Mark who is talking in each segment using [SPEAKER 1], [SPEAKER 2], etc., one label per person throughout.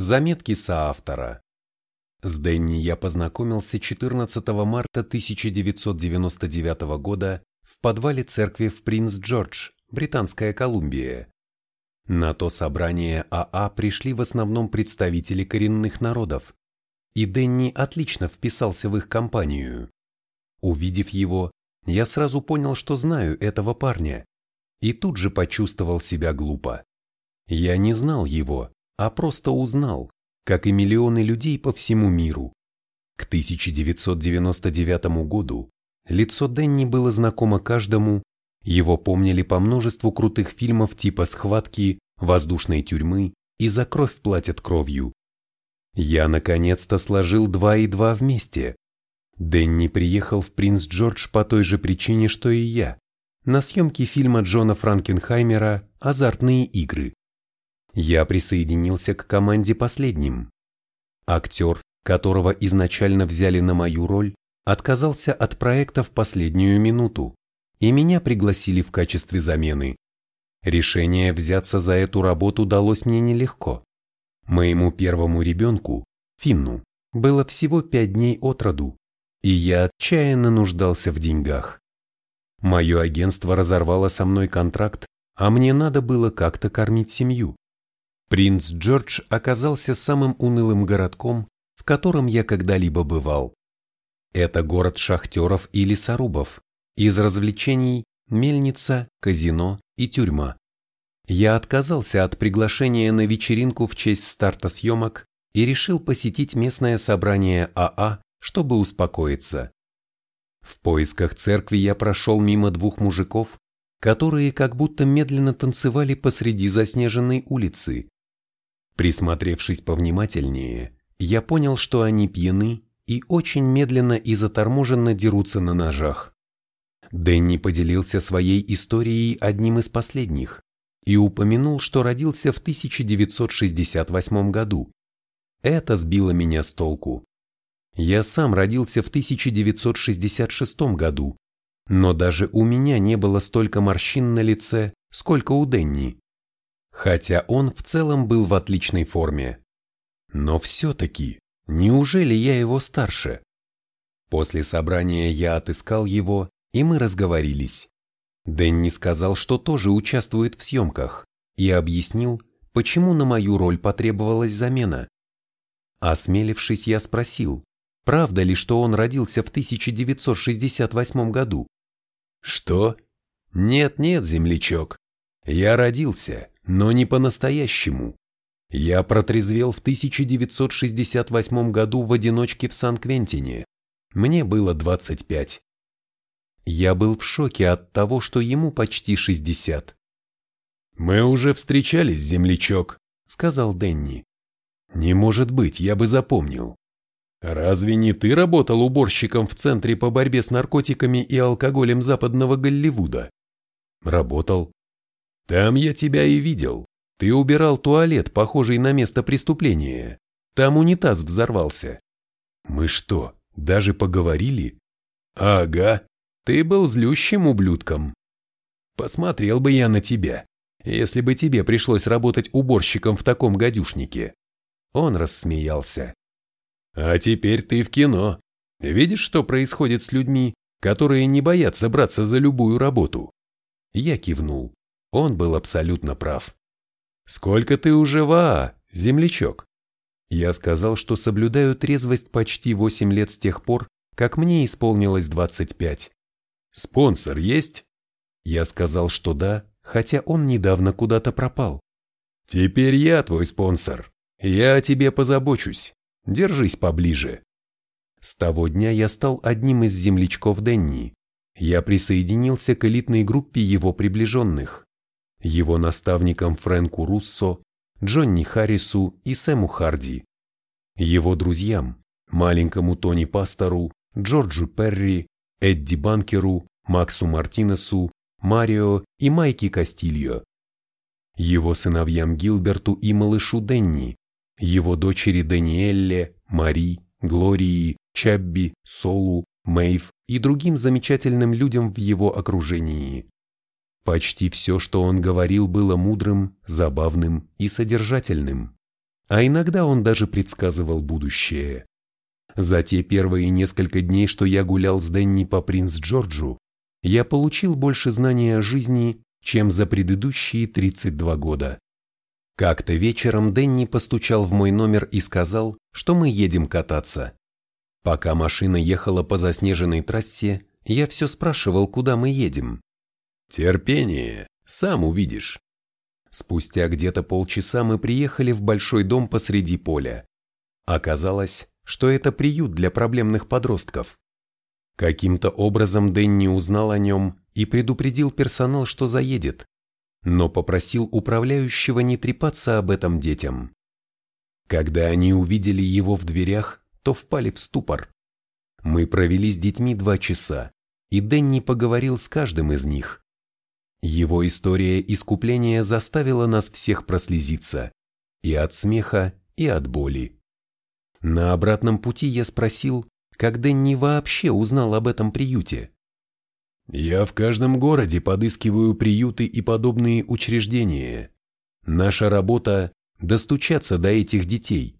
[SPEAKER 1] Заметки соавтора. С Дэнни я познакомился 14 марта 1999 года в подвале церкви в Принц-Джордж, Британская Колумбия. На то собрание АА пришли в основном представители коренных народов, и Дэнни отлично вписался в их компанию. Увидев его, я сразу понял, что знаю этого парня, и тут же почувствовал себя глупо. Я не знал его, а просто узнал, как и миллионы людей по всему миру. К 1999 году лицо Дэнни было знакомо каждому, его помнили по множеству крутых фильмов типа «Схватки», «Воздушной тюрьмы» и «За кровь платят кровью». Я наконец-то сложил два и два вместе. Дэнни приехал в Принц Джордж по той же причине, что и я, на съемки фильма Джона Франкенхаймера «Азартные игры». Я присоединился к команде последним. Актер, которого изначально взяли на мою роль, отказался от проекта в последнюю минуту, и меня пригласили в качестве замены. Решение взяться за эту работу далось мне нелегко. Моему первому ребенку, Финну, было всего пять дней от роду, и я отчаянно нуждался в деньгах. Мое агентство разорвало со мной контракт, а мне надо было как-то кормить семью. Принц Джордж оказался самым унылым городком, в котором я когда-либо бывал. Это город шахтеров и лесорубов, из развлечений – мельница, казино и тюрьма. Я отказался от приглашения на вечеринку в честь старта съемок и решил посетить местное собрание АА, чтобы успокоиться. В поисках церкви я прошел мимо двух мужиков, которые как будто медленно танцевали посреди заснеженной улицы. Присмотревшись повнимательнее, я понял, что они пьяны и очень медленно и заторможенно дерутся на ножах. Дэнни поделился своей историей одним из последних и упомянул, что родился в 1968 году. Это сбило меня с толку. Я сам родился в 1966 году, но даже у меня не было столько морщин на лице, сколько у Денни. Хотя он в целом был в отличной форме. Но все-таки, неужели я его старше? После собрания я отыскал его, и мы разговорились. Дэнни сказал, что тоже участвует в съемках, и объяснил, почему на мою роль потребовалась замена. Осмелившись, я спросил, Правда ли, что он родился в 1968 году? Что? Нет-нет, землячок. Я родился, но не по-настоящему. Я протрезвел в 1968 году в одиночке в Сан-Квентине. Мне было 25. Я был в шоке от того, что ему почти 60. «Мы уже встречались, землячок», — сказал Денни. «Не может быть, я бы запомнил. Разве не ты работал уборщиком в Центре по борьбе с наркотиками и алкоголем западного Голливуда? Работал. Там я тебя и видел. Ты убирал туалет, похожий на место преступления. Там унитаз взорвался. Мы что, даже поговорили? Ага, ты был злющим ублюдком. Посмотрел бы я на тебя, если бы тебе пришлось работать уборщиком в таком гадюшнике. Он рассмеялся. А теперь ты в кино. Видишь, что происходит с людьми, которые не боятся браться за любую работу? Я кивнул. Он был абсолютно прав. Сколько ты уже в АА, землячок? Я сказал, что соблюдаю трезвость почти 8 лет с тех пор, как мне исполнилось 25. Спонсор есть? Я сказал, что да, хотя он недавно куда-то пропал. Теперь я твой спонсор. Я о тебе позабочусь. Держись поближе. С того дня я стал одним из землячков Денни. Я присоединился к элитной группе его приближенных. Его наставникам Фрэнку Руссо, Джонни Харрису и Сэму Харди. Его друзьям, маленькому Тони Пастору, Джорджу Перри, Эдди Банкеру, Максу Мартинесу, Марио и Майки Кастильо. Его сыновьям Гилберту и малышу Денни, его дочери Даниэлле, Мари, Глории, Чабби, Солу, Мэйв и другим замечательным людям в его окружении. Почти все, что он говорил, было мудрым, забавным и содержательным. а иногда он даже предсказывал будущее. За те первые несколько дней, что я гулял с Дэнни по Принц Джорджу, я получил больше знаний о жизни, чем за предыдущие 32 года. Как-то вечером Дэнни постучал в мой номер и сказал, что мы едем кататься. Пока машина ехала по заснеженной трассе, я все спрашивал, куда мы едем. Терпение, сам увидишь. Спустя где-то полчаса мы приехали в большой дом посреди поля. Оказалось, что это приют для проблемных подростков. Каким-то образом Дэнни узнал о нем и предупредил персонал, что заедет, но попросил управляющего не трепаться об этом детям. Когда они увидели его в дверях, то впали в ступор. Мы провели с детьми два часа, и Дэнни поговорил с каждым из них. Его история искупления заставила нас всех прослезиться, и от смеха, и от боли. На обратном пути я спросил, как Дэнни вообще узнал об этом приюте. «Я в каждом городе подыскиваю приюты и подобные учреждения. Наша работа – достучаться до этих детей.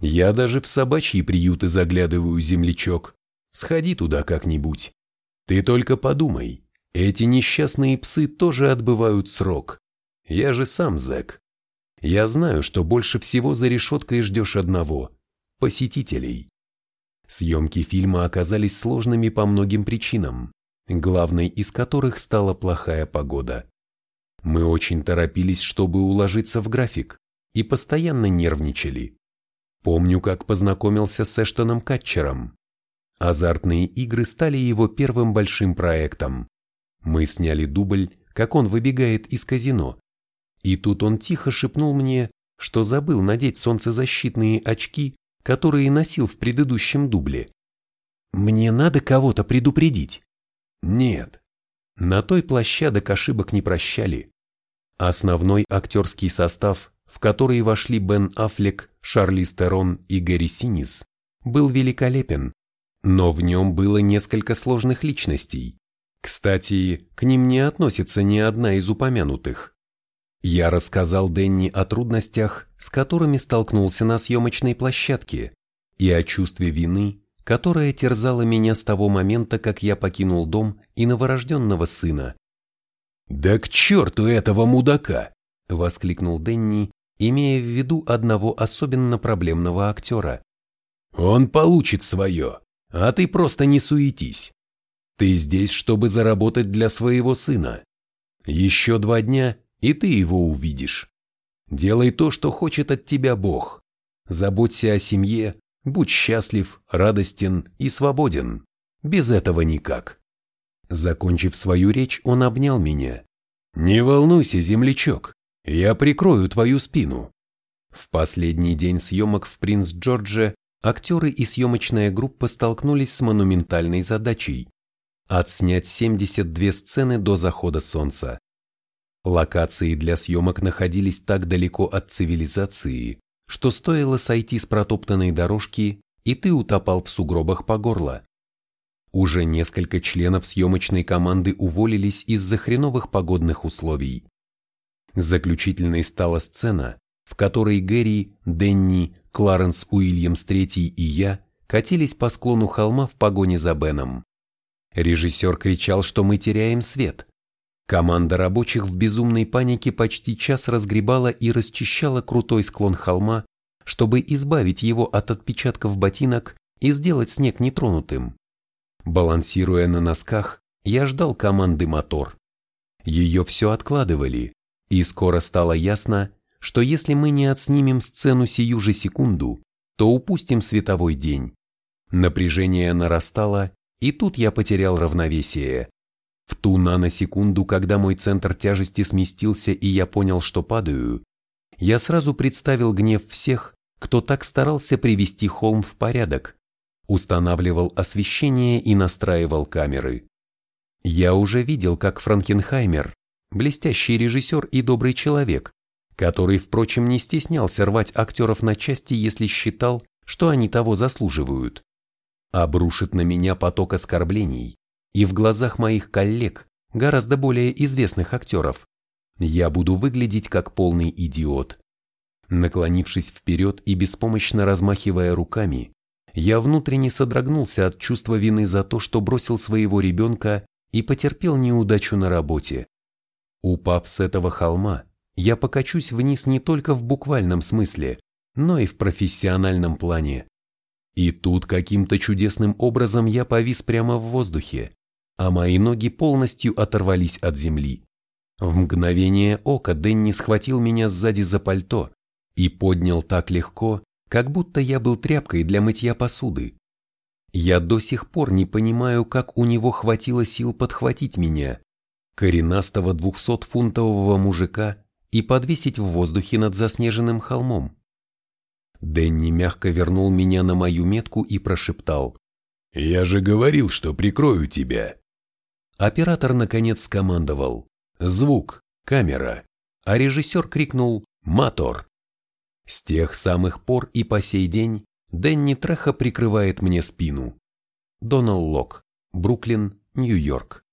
[SPEAKER 1] Я даже в собачьи приюты заглядываю, землячок. Сходи туда как-нибудь. Ты только подумай, эти несчастные псы тоже отбывают срок. Я же сам зэк. Я знаю, что больше всего за решеткой ждешь одного – посетителей. Съемки фильма оказались сложными по многим причинам, главной из которых стала плохая погода. Мы очень торопились, чтобы уложиться в график, и постоянно нервничали. Помню, как познакомился с Эштоном Катчером. Азартные игры стали его первым большим проектом. Мы сняли дубль, как он выбегает из казино. И тут он тихо шепнул мне, что забыл надеть солнцезащитные очки, которые носил в предыдущем дубле. Мне надо кого-то предупредить. Нет. На той площадок ошибок не прощали. Основной актерский состав, в который вошли Бен Аффлек, Шарли Стерон и Гэри Синис, был великолепен, но в нем было несколько сложных личностей. Кстати, к ним не относится ни одна из упомянутых. Я рассказал Денни о трудностях, с которыми столкнулся на съемочной площадке, и о чувстве вины, которое терзало меня с того момента, как я покинул дом и новорожденного сына. «Да к черту этого мудака!» – воскликнул Денни, имея в виду одного особенно проблемного актера. «Он получит свое, а ты просто не суетись. Ты здесь, чтобы заработать для своего сына. Еще два дня, и ты его увидишь. Делай то, что хочет от тебя Бог. Заботься о семье, будь счастлив, радостен и свободен. Без этого никак». Закончив свою речь, он обнял меня. «Не волнуйся, землячок, я прикрою твою спину». В последний день съемок в Принц Джордже актеры и съемочная группа столкнулись с монументальной задачей отснять 72 сцены до захода солнца. Локации для съемок находились так далеко от цивилизации, что стоило сойти с протоптанной дорожки, и ты утопал в сугробах по горло. Уже несколько членов съемочной команды уволились из-за хреновых погодных условий. Заключительной стала сцена, в которой Гэри, Денни, Кларенс Уильямс III и я катились по склону холма в погоне за Беном. Режиссер кричал, что мы теряем свет. Команда рабочих в безумной панике почти час разгребала и расчищала крутой склон холма, чтобы избавить его от отпечатков ботинок и сделать снег нетронутым. Балансируя на носках, я ждал команды мотор. Ее все откладывали, и скоро стало ясно, что если мы не отснимем сцену сию же секунду, то упустим световой день. Напряжение нарастало, и тут я потерял равновесие. В ту наносекунду, когда мой центр тяжести сместился и я понял, что падаю, я сразу представил гнев всех, кто так старался привести холм в порядок, устанавливал освещение и настраивал камеры. Я уже видел, как Франкенхаймер, блестящий режиссер и добрый человек, который, впрочем, не стеснялся рвать актеров на части, если считал, что они того заслуживают, обрушит на меня поток оскорблений, и в глазах моих коллег, гораздо более известных актеров, я буду выглядеть как полный идиот. Наклонившись вперед и беспомощно размахивая руками, я внутренне содрогнулся от чувства вины за то, что бросил своего ребенка и потерпел неудачу на работе. Упав с этого холма, я покачусь вниз не только в буквальном смысле, но и в профессиональном плане. И тут каким-то чудесным образом я повис прямо в воздухе, а мои ноги полностью оторвались от земли. В мгновение ока Дэнни схватил меня сзади за пальто и поднял так легко, как будто я был тряпкой для мытья посуды. Я до сих пор не понимаю, как у него хватило сил подхватить меня, коренастого двухсотфунтового мужика, и подвесить в воздухе над заснеженным холмом. Дэнни мягко вернул меня на мою метку и прошептал. «Я же говорил, что прикрою тебя». Оператор наконец скомандовал. «Звук, камера». А режиссер крикнул «Мотор». С тех самых пор и по сей день Дэнни Треха прикрывает мне спину. Донал Лок, Бруклин, Нью-Йорк.